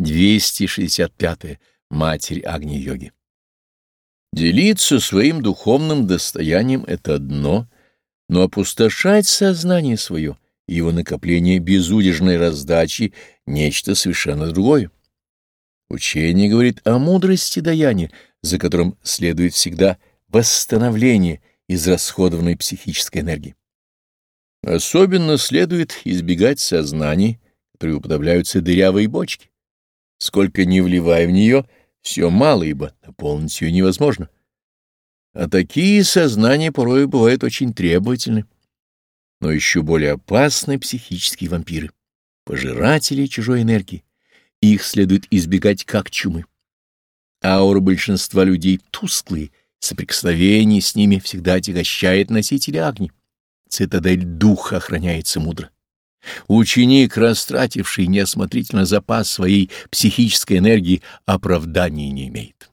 265. Матерь Агни-йоги. Делиться своим духовным достоянием — это одно, но опустошать сознание свое и его накопление безудержной раздачи — нечто совершенно другое. Учение говорит о мудрости даяния, за которым следует всегда восстановление израсходованной психической энергии. Особенно следует избегать сознаний, которые уподобляются дырявой бочке. Сколько не вливая в нее, все мало, ибо наполнить ее невозможно. А такие сознания порой бывают очень требовательны. Но еще более опасны психические вампиры, пожиратели чужой энергии. Их следует избегать как чумы. Аура большинства людей тусклые, соприкосновение с ними всегда отягощает носителя огни. Цитадель духа охраняется мудро. Ученик, растративший неосмотрительно запас своей психической энергии, оправдания не имеет.